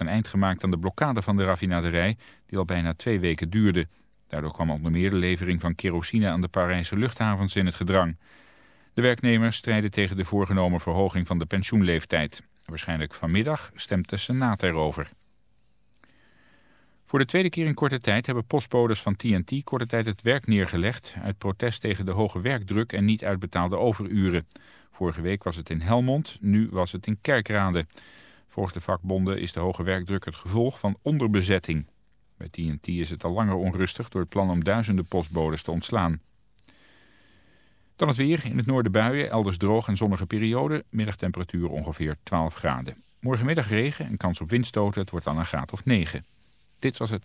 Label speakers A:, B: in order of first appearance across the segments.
A: een eind gemaakt aan de blokkade van de raffinaderij, die al bijna twee weken duurde. Daardoor kwam onder meer de levering van kerosine aan de Parijse luchthavens in het gedrang. De werknemers strijden tegen de voorgenomen verhoging van de pensioenleeftijd. Waarschijnlijk vanmiddag stemt de Senaat erover. Voor de tweede keer in korte tijd hebben postbodes van TNT korte tijd het werk neergelegd... uit protest tegen de hoge werkdruk en niet uitbetaalde overuren. Vorige week was het in Helmond, nu was het in Kerkrade. Volgens de vakbonden is de hoge werkdruk het gevolg van onderbezetting. Bij TNT is het al langer onrustig door het plan om duizenden postbodes te ontslaan. Dan het weer. In het noorden buien, elders droog en zonnige periode. Middagtemperatuur ongeveer 12 graden. Morgenmiddag regen en kans op windstoten. Het wordt dan een graad of 9. Dit was het.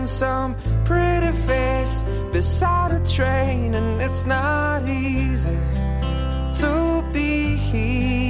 B: find some pretty face beside a train, and it's not easy to be
C: here.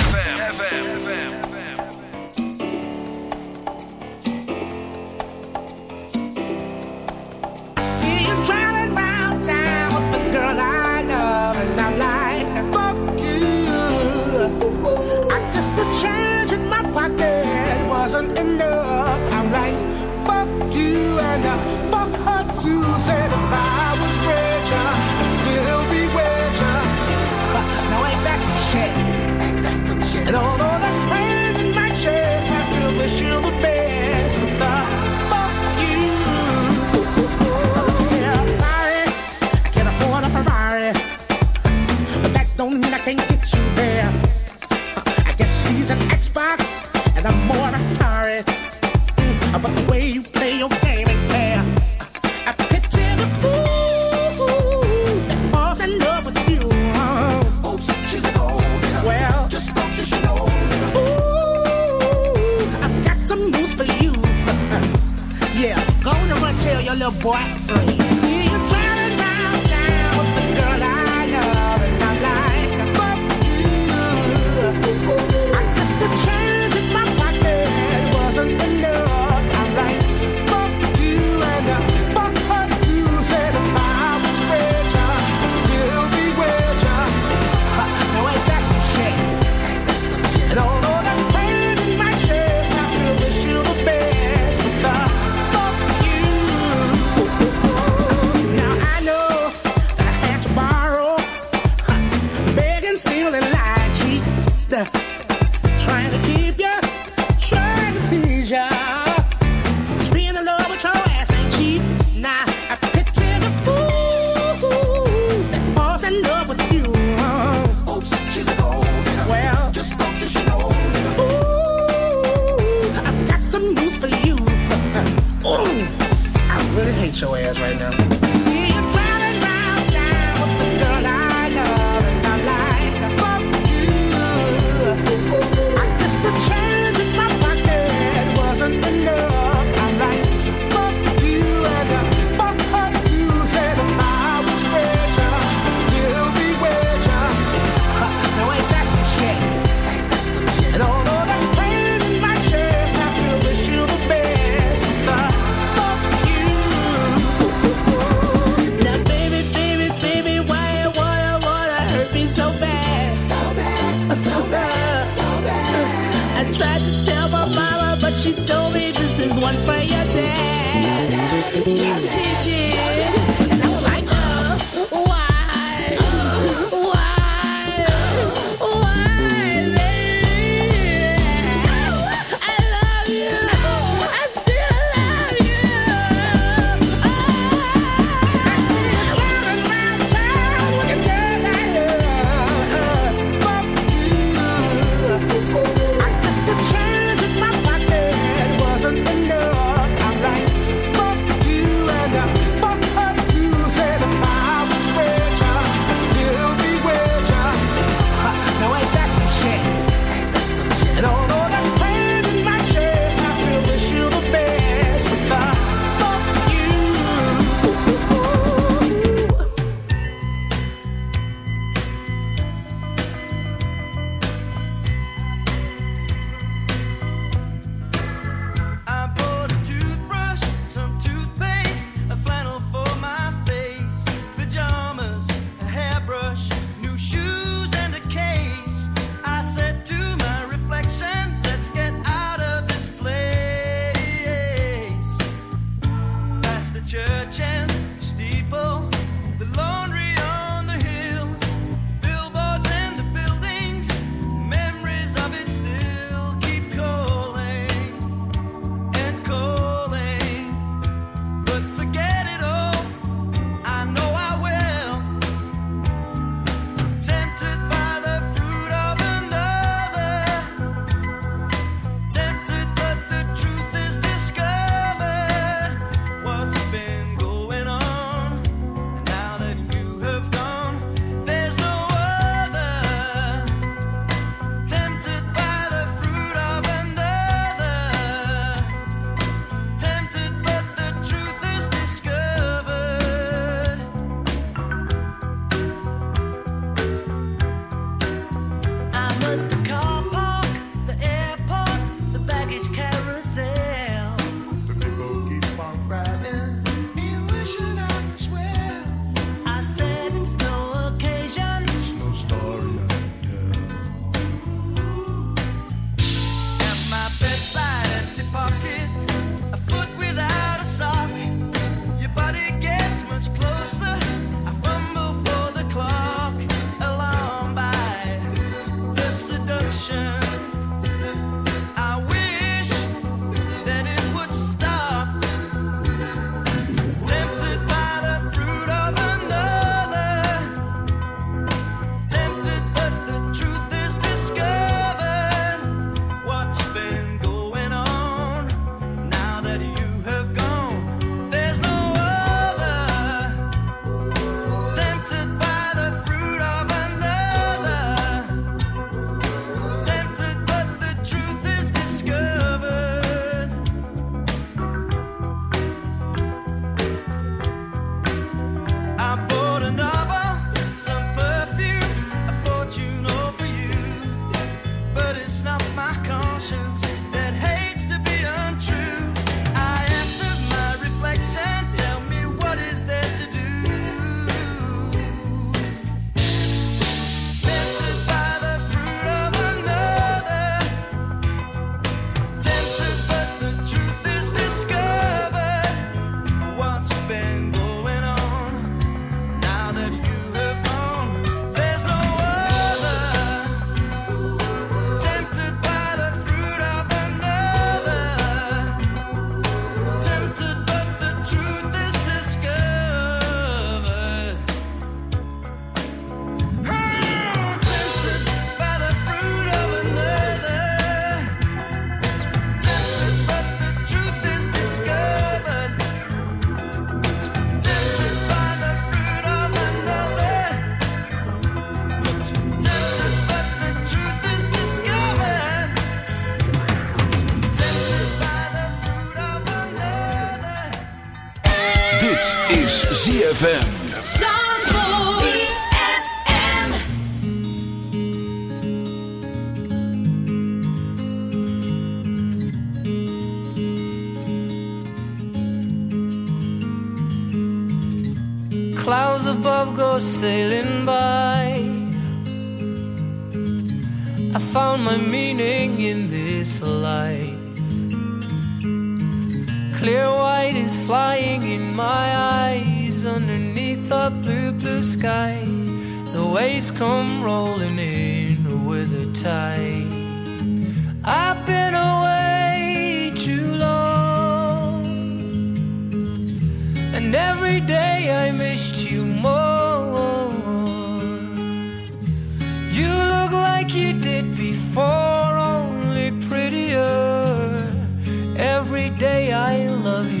D: Flying in my eyes underneath a blue, blue sky. The waves come rolling in with a tide. I've been away too long. And every day I missed you more. You look like you did before, only prettier. Every day I love you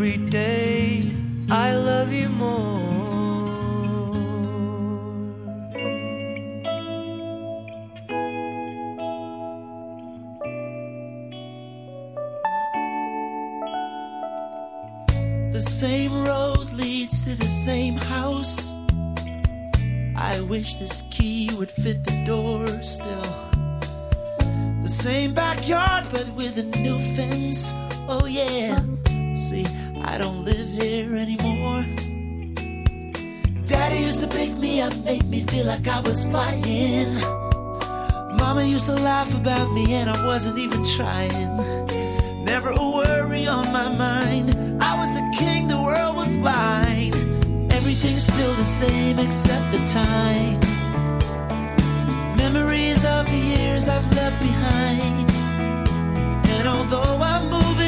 D: Every day I love you more.
E: The same road leads to the same house. I wish this key would fit the door still. The same backyard, but with a new fence. Oh, yeah. See, I don't live here anymore. Daddy used to pick me up, make me feel like I was flying. Mama used to laugh about me, and I wasn't even trying. Never a worry on my mind. I was the king, the world was blind. Everything's still the same except the time. Memories of the years I've left behind. And although I'm moving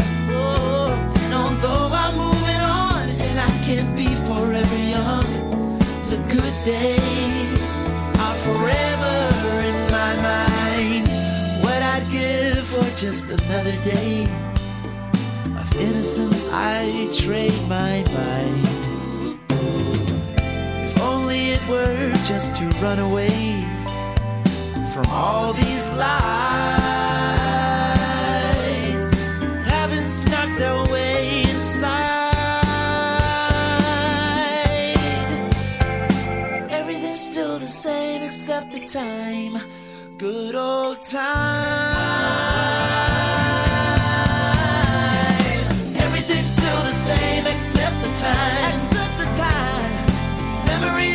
E: can't be forever young. The good days are forever in my mind. What I'd give for just another day of innocence, I trade my mind. If only it were just to run away from all these lies. the time. Good old time. Everything's still the same except the time. Except the time. Memories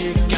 E: magic.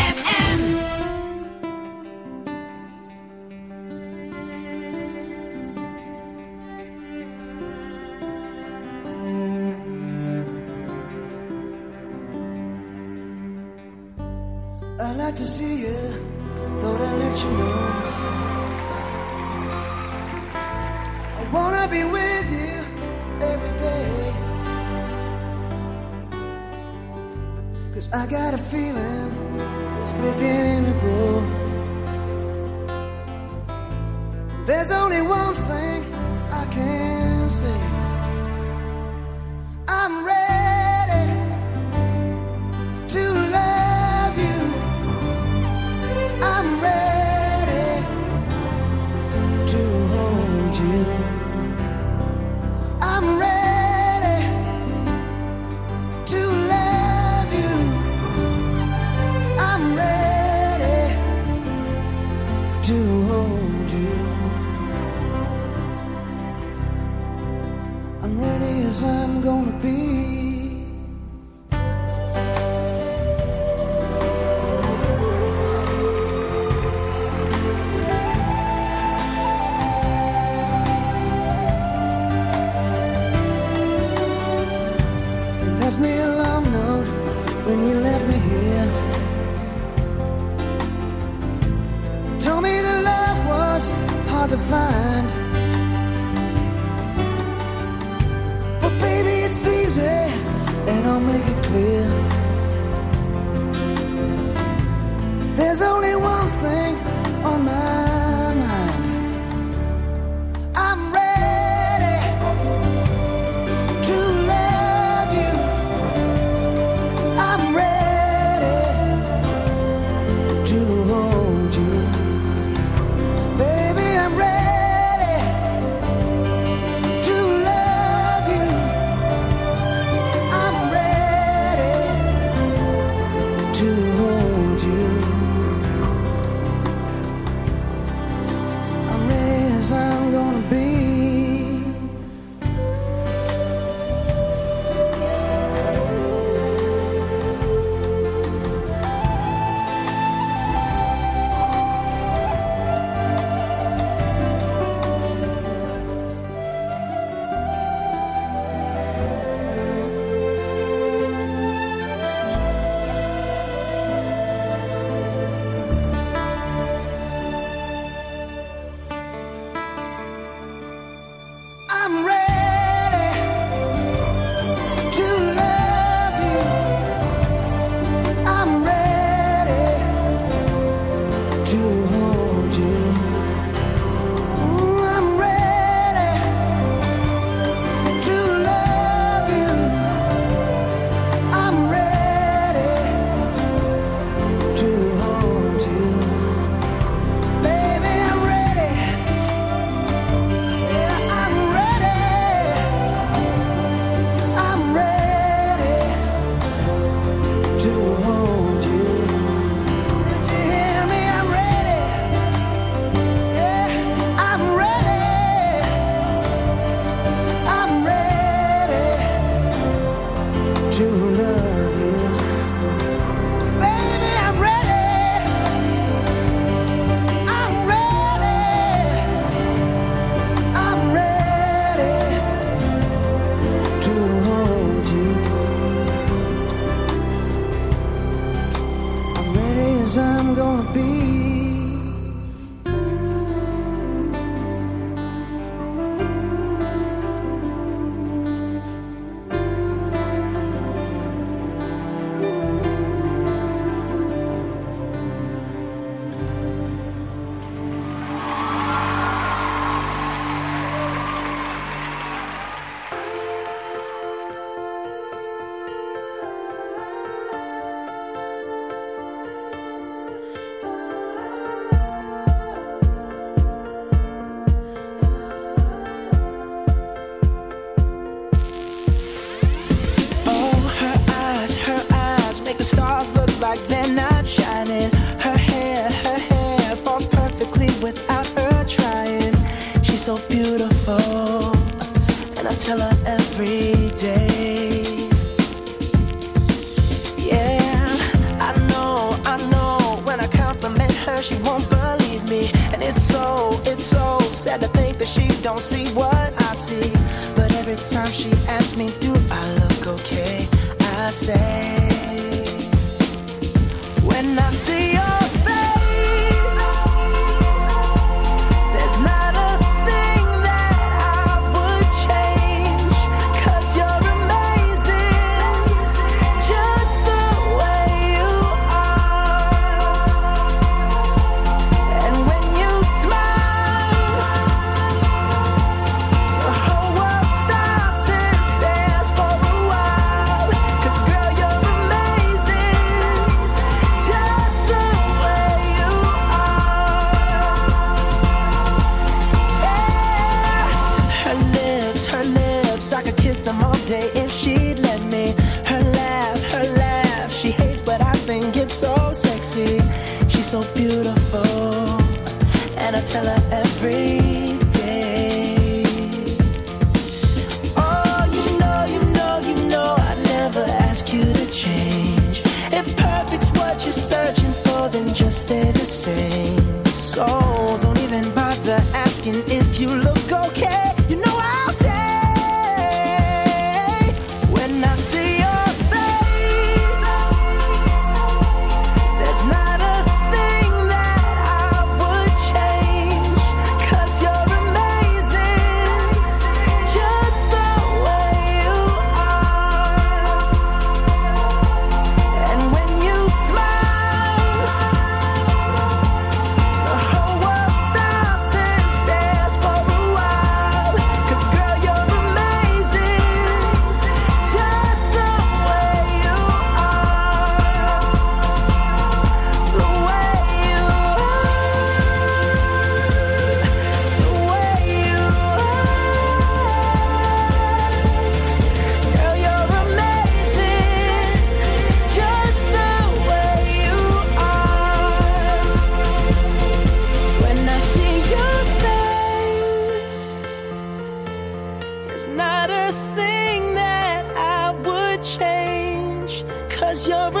F: Cause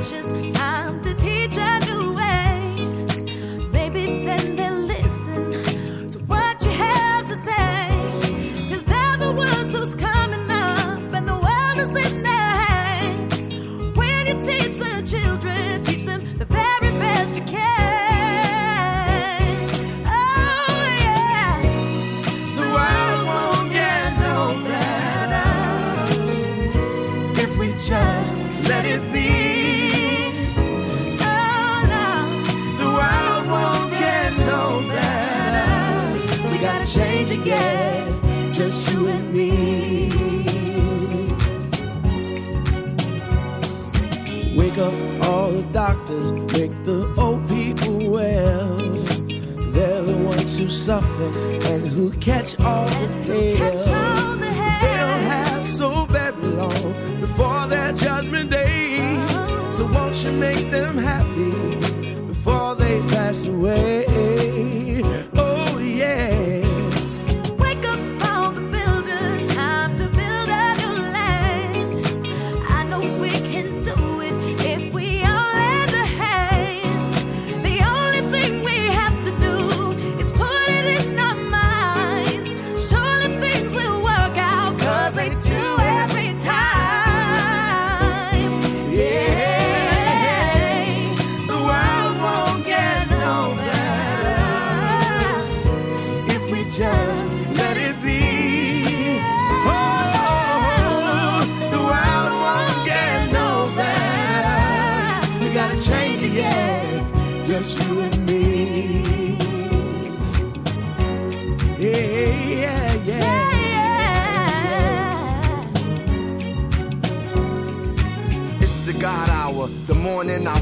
G: righteous. Time
H: just you and me. Wake up all the doctors, make the old people well. They're the ones who suffer and who catch all the pills.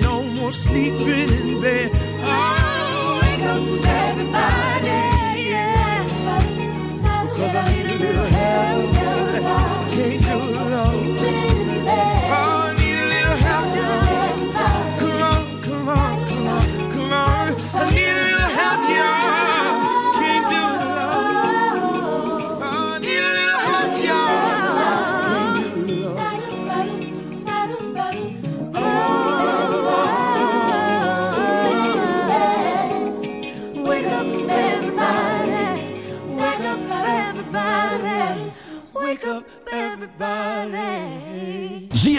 H: No more sleeping in bed. Oh, wake up, everybody. Yeah. Cause I need a little help. Can't do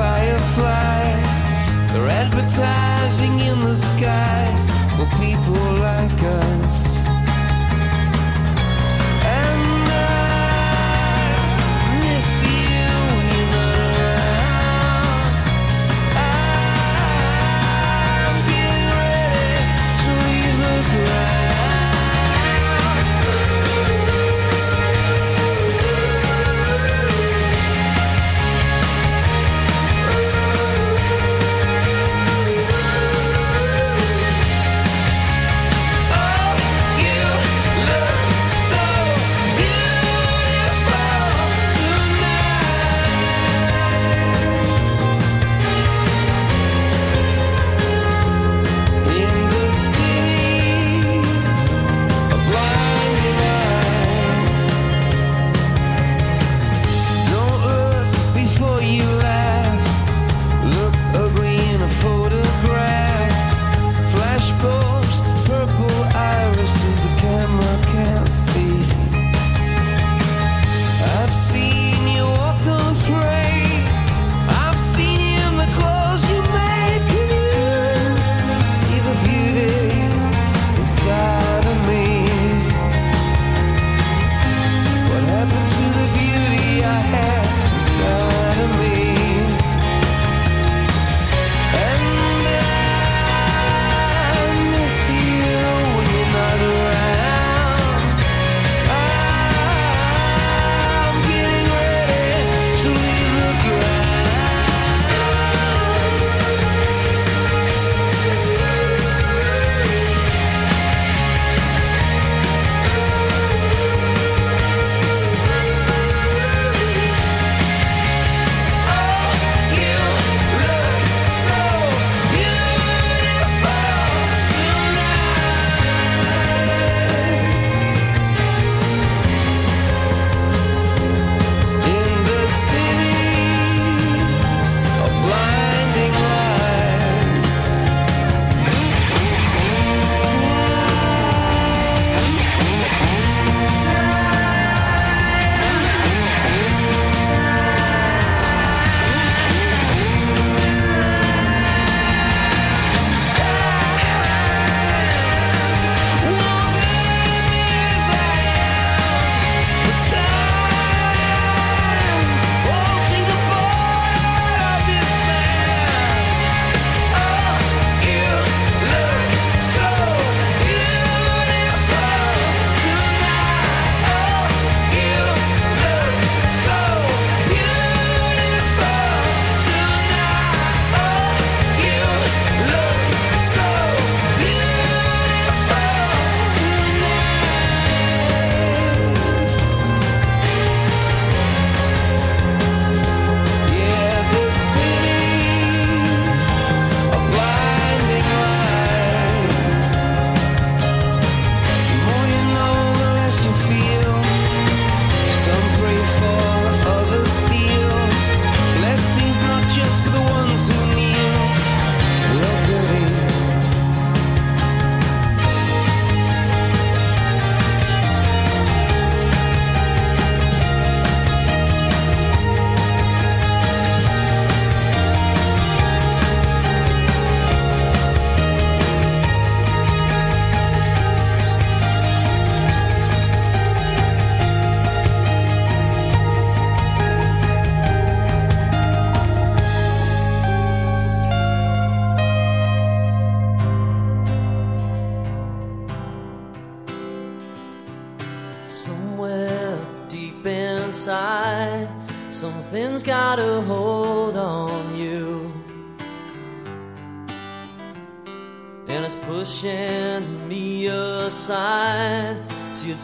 D: fireflies. They're advertising in the skies for people like us.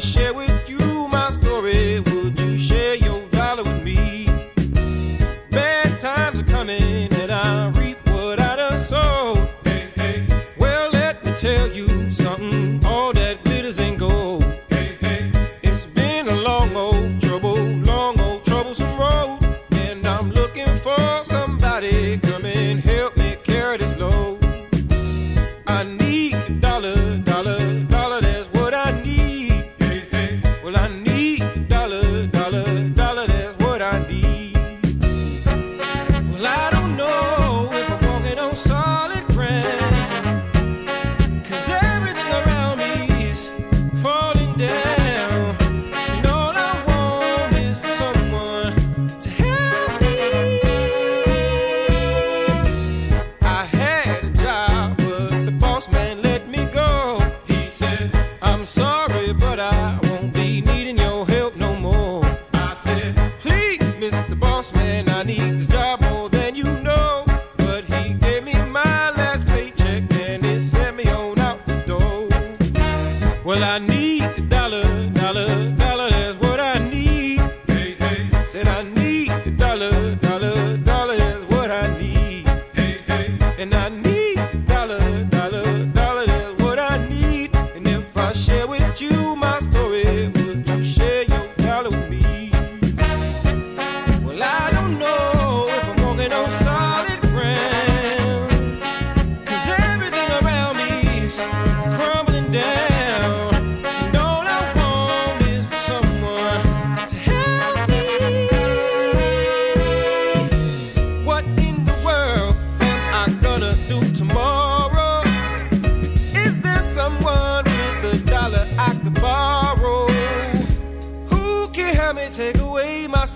I: Share with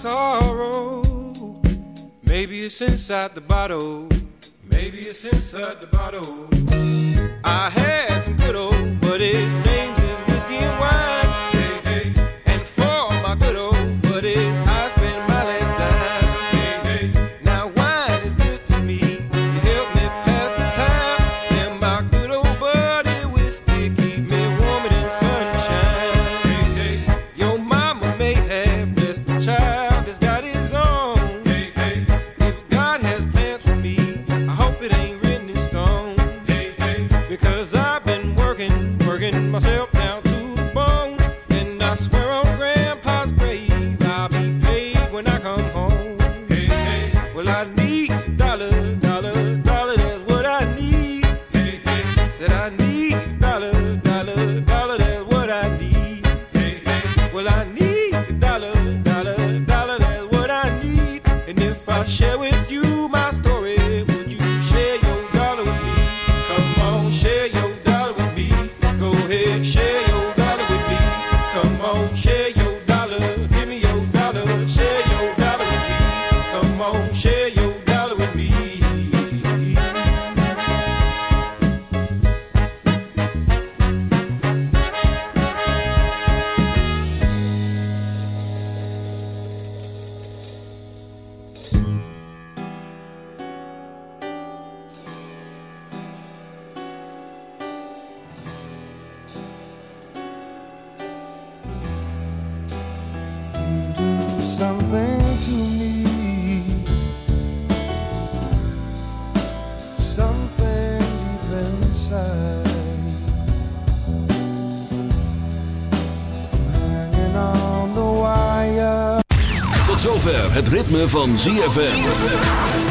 I: sorrow. Maybe it's inside the bottle. Maybe it's inside the bottle. I had some good old buddies, names is whiskey and wine. Hey, hey. And for my good old buddies, I
F: something to me. Something deep inside. Hanging on the wire.
J: Tot zover het ritme van ZFM.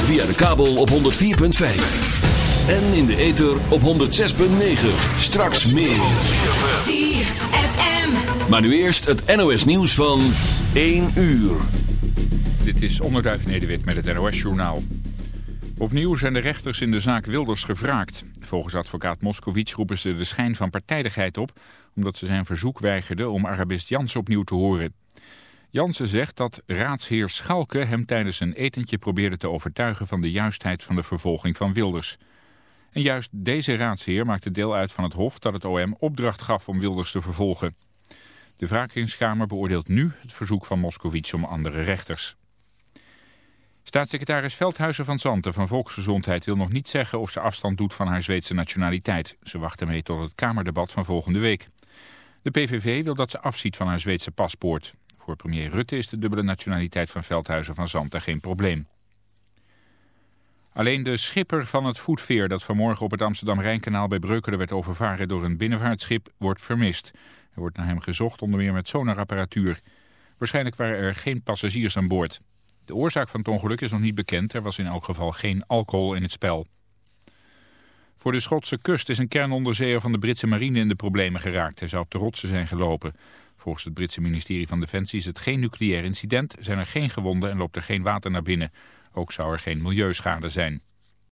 J: Via de kabel op 104.5. En in de ether op 106.9. Straks meer.
K: ZFM.
J: Maar nu eerst het NOS nieuws van 1 uur.
A: Dit is Onderduif Nederwit met het NOS-journaal. Opnieuw zijn de rechters in de zaak Wilders gevraagd. Volgens advocaat Moskowitz roepen ze de schijn van partijdigheid op... omdat ze zijn verzoek weigerden om Arabist Jans opnieuw te horen. Jansen zegt dat raadsheer Schalke hem tijdens een etentje probeerde te overtuigen... van de juistheid van de vervolging van Wilders. En juist deze raadsheer maakte deel uit van het hof dat het OM opdracht gaf om Wilders te vervolgen. De wrakingskamer beoordeelt nu het verzoek van Moskowitz om andere rechters. Staatssecretaris Veldhuizen van Zanten van Volksgezondheid wil nog niet zeggen of ze afstand doet van haar Zweedse nationaliteit. Ze wacht ermee tot het Kamerdebat van volgende week. De PVV wil dat ze afziet van haar Zweedse paspoort. Voor premier Rutte is de dubbele nationaliteit van Veldhuizen van Zanten geen probleem. Alleen de schipper van het voetveer dat vanmorgen op het Amsterdam-Rijnkanaal bij Breukelen werd overvaren door een binnenvaartschip wordt vermist. Er wordt naar hem gezocht onder meer met sonarapparatuur. Waarschijnlijk waren er geen passagiers aan boord. De oorzaak van het ongeluk is nog niet bekend. Er was in elk geval geen alcohol in het spel. Voor de Schotse kust is een kernonderzeeër van de Britse marine in de problemen geraakt. Hij zou op de rotsen zijn gelopen. Volgens het Britse ministerie van Defensie is het geen nucleair incident, zijn er geen gewonden en loopt er geen water naar binnen. Ook zou er geen milieuschade zijn.